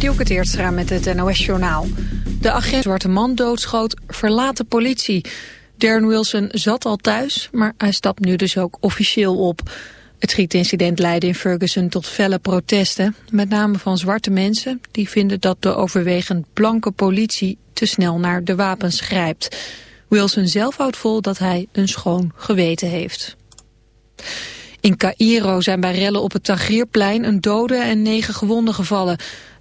Dielke Teertstra met het NOS-journaal. De agent zwarte man doodschoot verlaat de politie. Darren Wilson zat al thuis, maar hij stapt nu dus ook officieel op. Het schietincident leidde in Ferguson tot felle protesten. Met name van zwarte mensen die vinden dat de overwegend blanke politie te snel naar de wapens grijpt. Wilson zelf houdt vol dat hij een schoon geweten heeft. In Cairo zijn bij rellen op het Tahrirplein een dode en negen gewonden gevallen.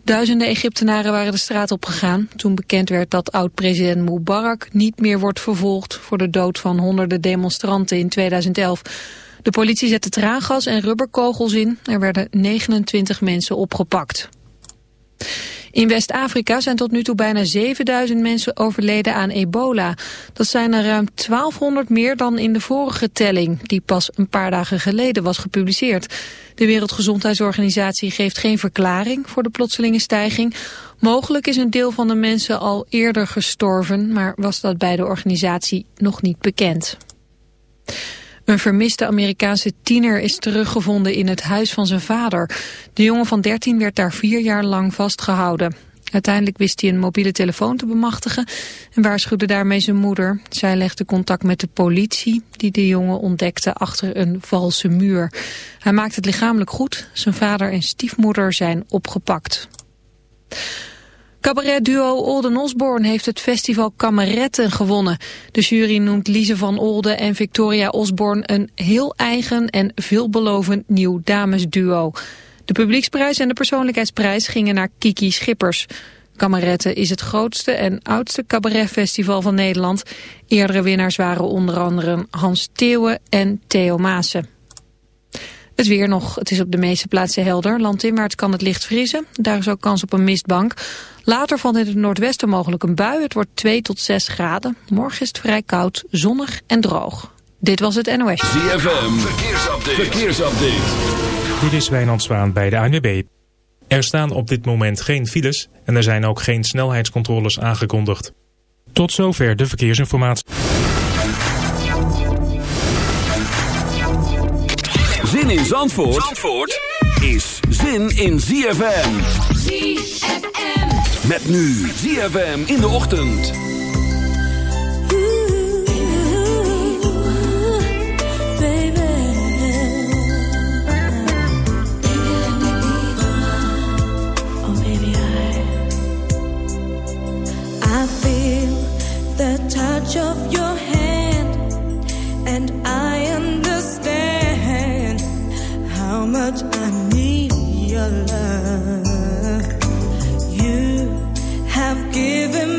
Duizenden Egyptenaren waren de straat op gegaan toen bekend werd dat oud-president Mubarak niet meer wordt vervolgd voor de dood van honderden demonstranten in 2011. De politie zette traangas en rubberkogels in. Er werden 29 mensen opgepakt. In West-Afrika zijn tot nu toe bijna 7000 mensen overleden aan ebola. Dat zijn er ruim 1200 meer dan in de vorige telling, die pas een paar dagen geleden was gepubliceerd. De Wereldgezondheidsorganisatie geeft geen verklaring voor de plotselinge stijging. Mogelijk is een deel van de mensen al eerder gestorven, maar was dat bij de organisatie nog niet bekend. Een vermiste Amerikaanse tiener is teruggevonden in het huis van zijn vader. De jongen van 13 werd daar vier jaar lang vastgehouden. Uiteindelijk wist hij een mobiele telefoon te bemachtigen en waarschuwde daarmee zijn moeder. Zij legde contact met de politie die de jongen ontdekte achter een valse muur. Hij maakte het lichamelijk goed. Zijn vader en stiefmoeder zijn opgepakt. Cabaretduo Olden Osborne heeft het festival Kameretten gewonnen. De jury noemt Lise van Olden en Victoria Osborne een heel eigen en veelbelovend nieuw damesduo. De publieksprijs en de persoonlijkheidsprijs gingen naar Kiki Schippers. Kameretten is het grootste en oudste cabaretfestival van Nederland. Eerdere winnaars waren onder andere Hans Theeuwen en Theo Maassen. Het weer nog, het is op de meeste plaatsen helder. Landinwaarts kan het licht vriezen. Daar is ook kans op een mistbank. Later valt in het noordwesten mogelijk een bui. Het wordt 2 tot 6 graden. Morgen is het vrij koud, zonnig en droog. Dit was het NOS. ZFM, verkeersupdate. verkeersupdate. Dit is Wijnand Zwaan bij de ANWB. Er staan op dit moment geen files en er zijn ook geen snelheidscontroles aangekondigd. Tot zover de verkeersinformatie. Zin in Zandvoort, Zandvoort is zin in ZFM. ZFM. Met nu ZFM in de ochtend. touch of your much I need your love. You have given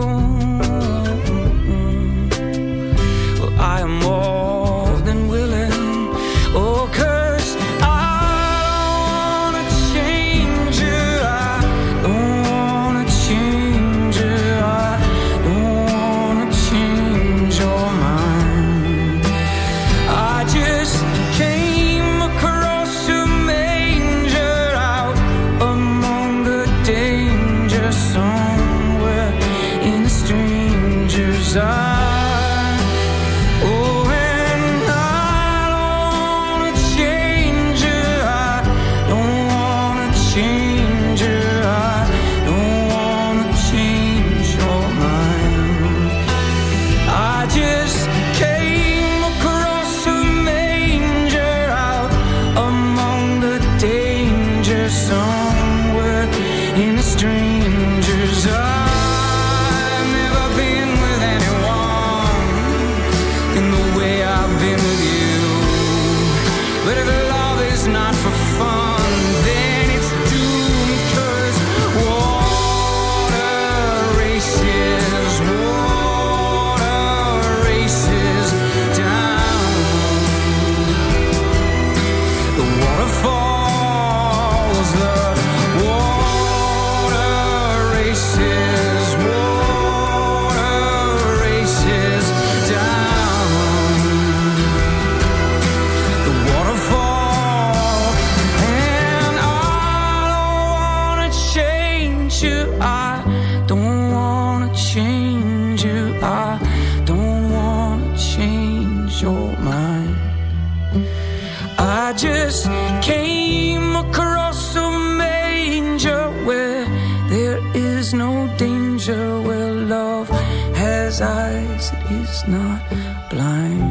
stranger where love has eyes, it is not blind.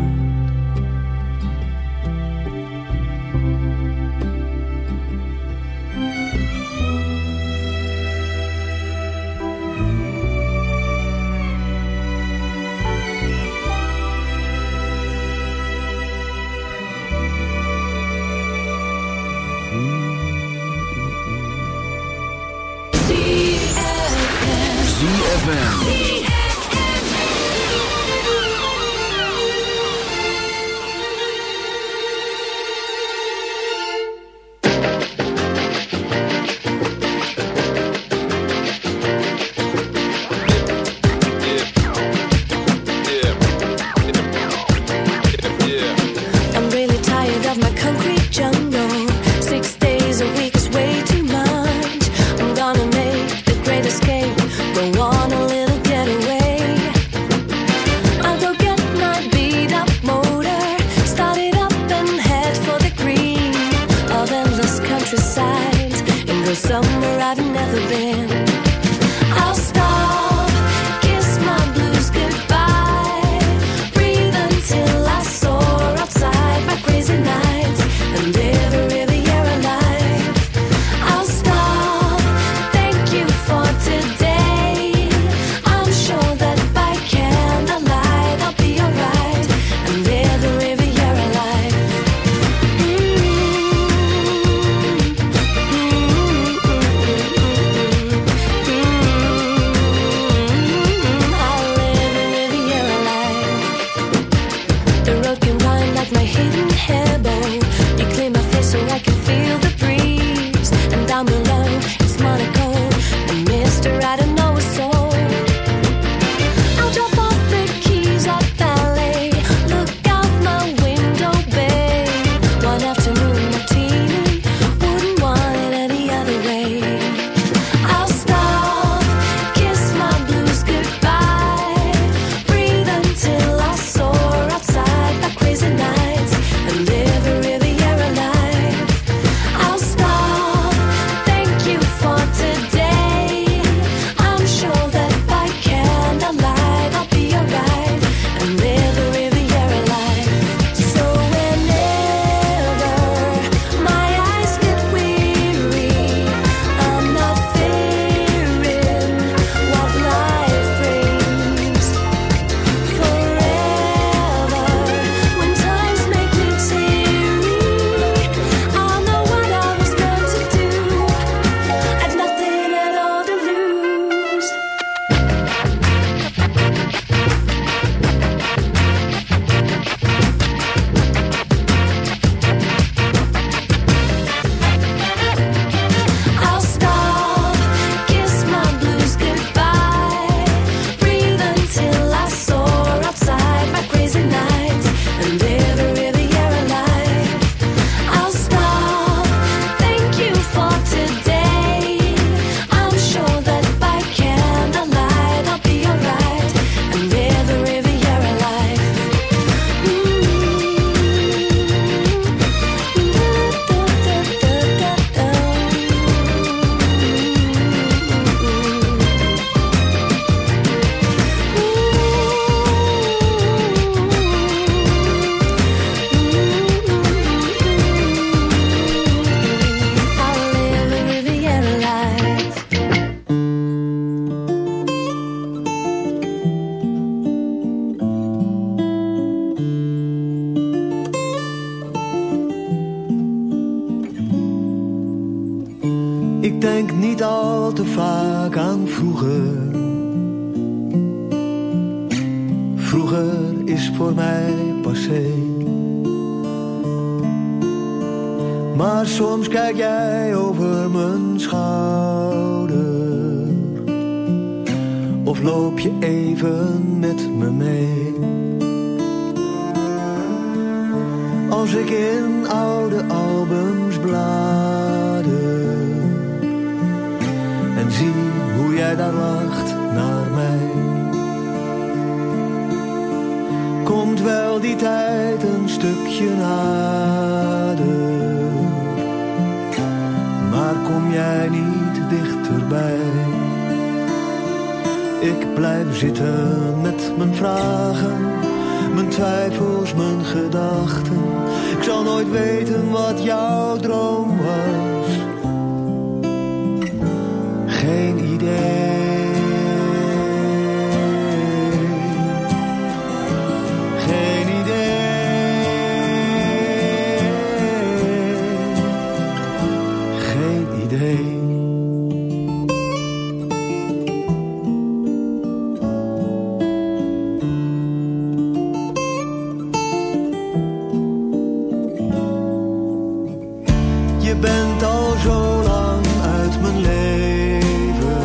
Je bent al zo lang uit mijn leven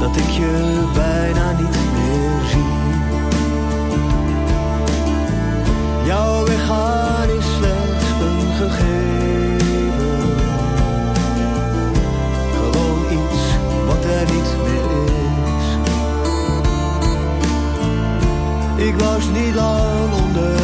dat ik je bijna niet meer zie. Jouw weggaan is slechts een gegeven, gewoon iets wat er niet meer is. Ik was niet lang onder.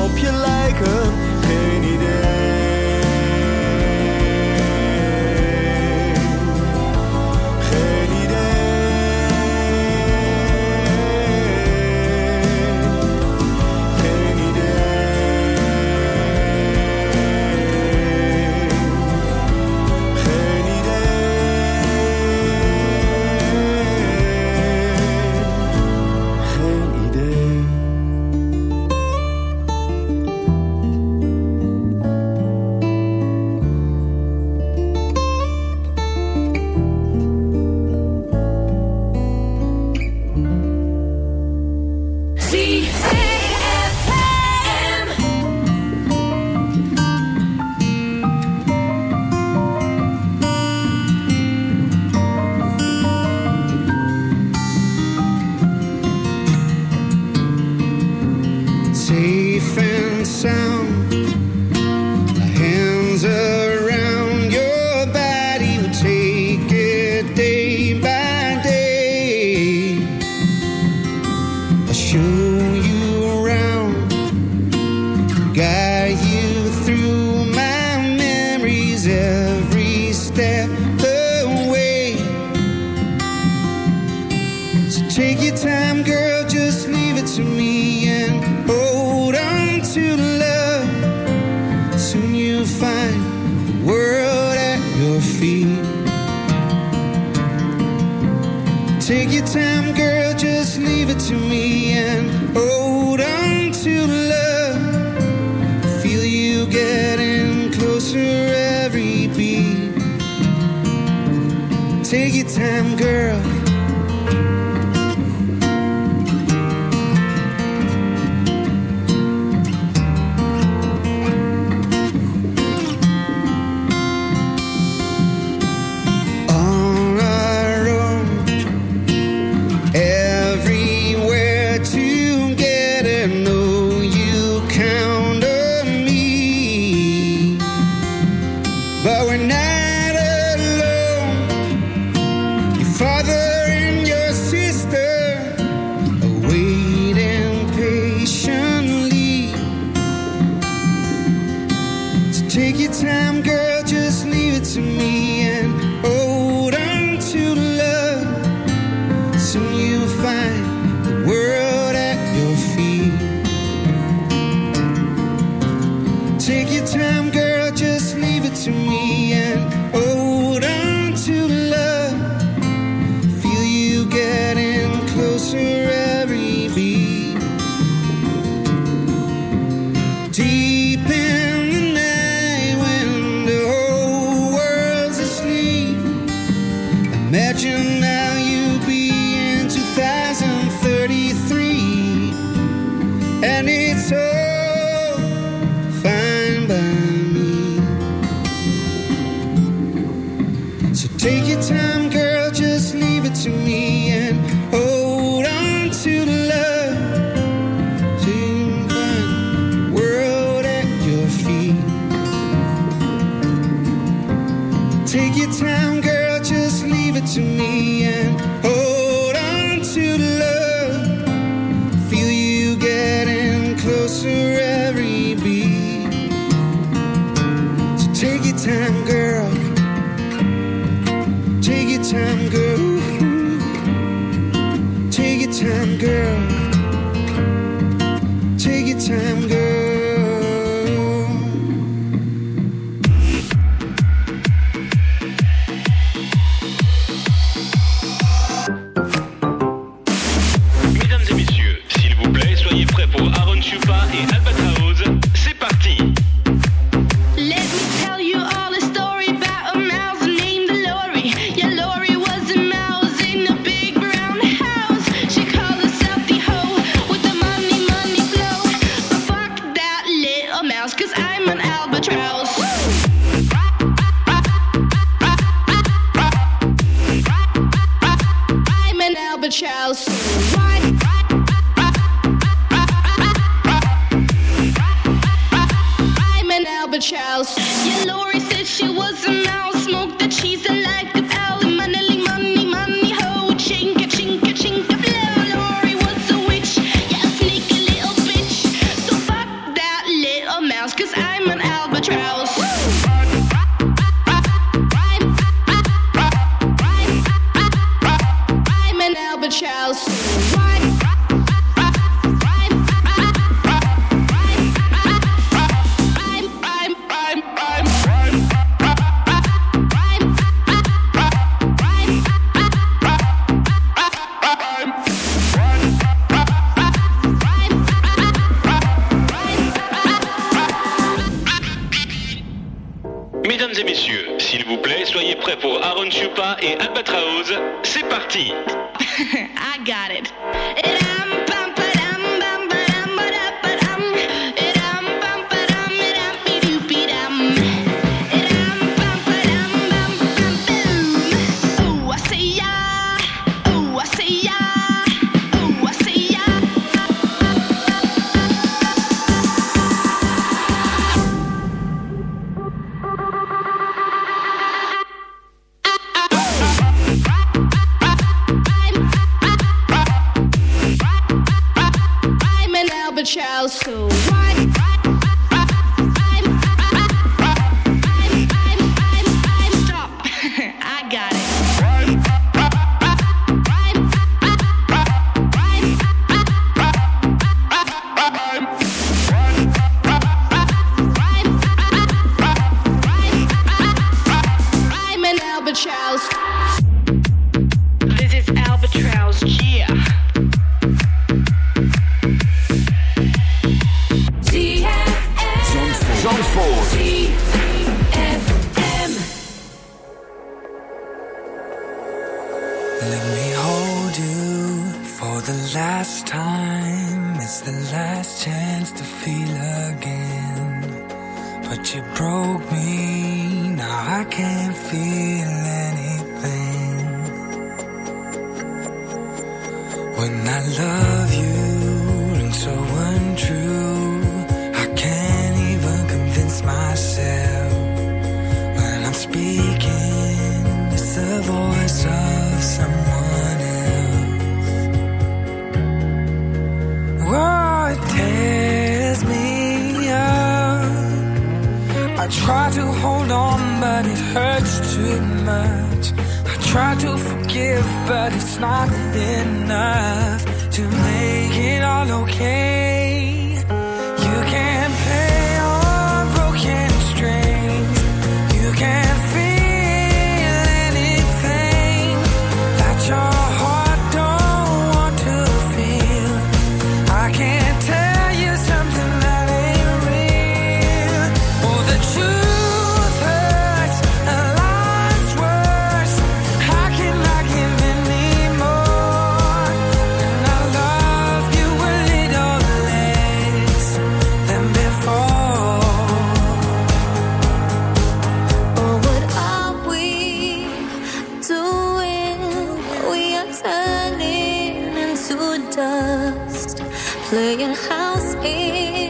playing house in.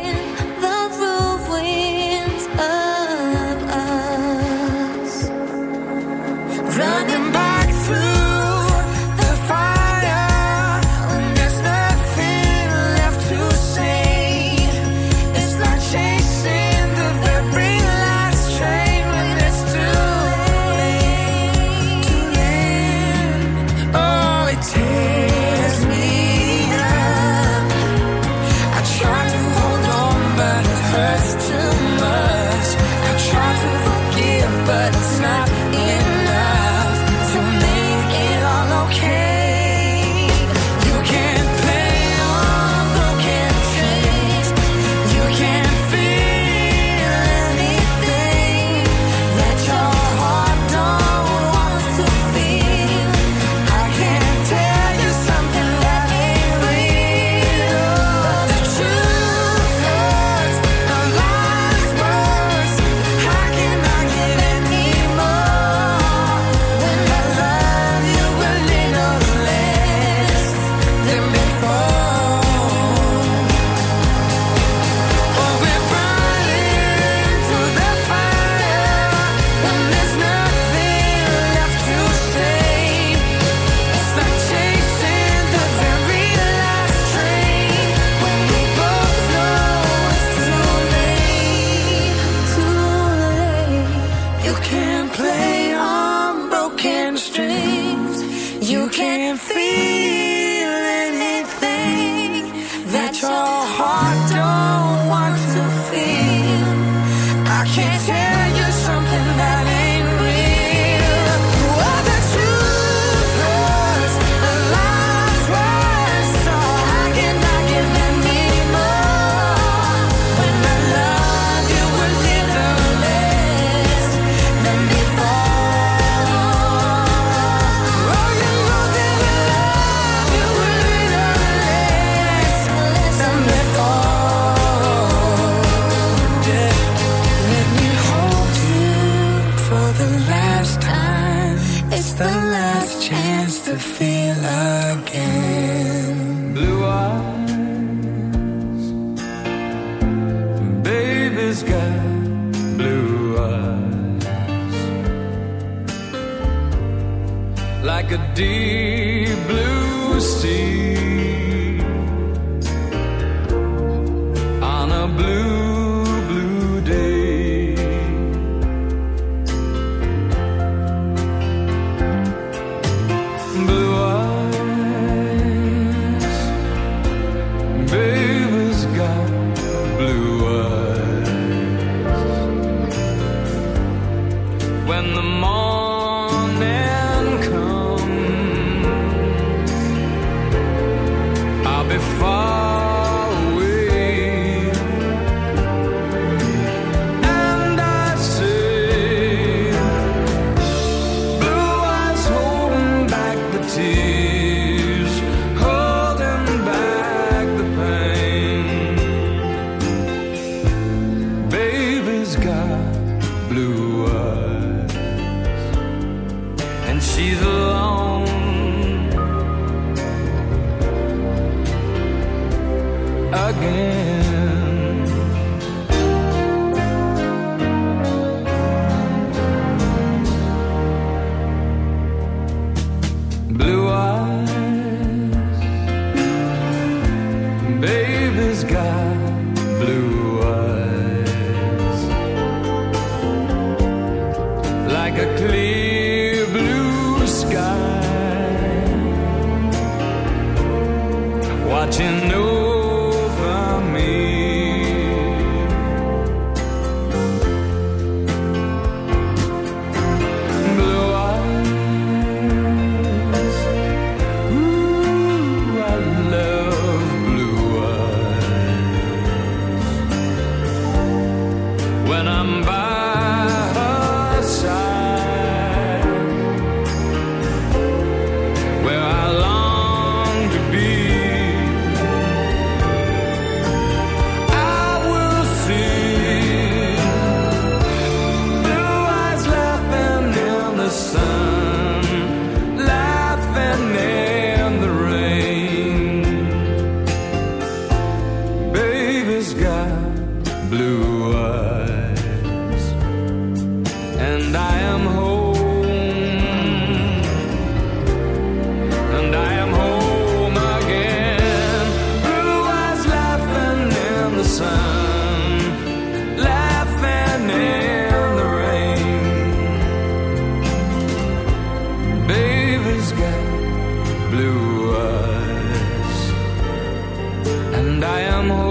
try hard heart. dear she's alone. and I am home.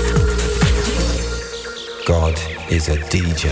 God is a DJ.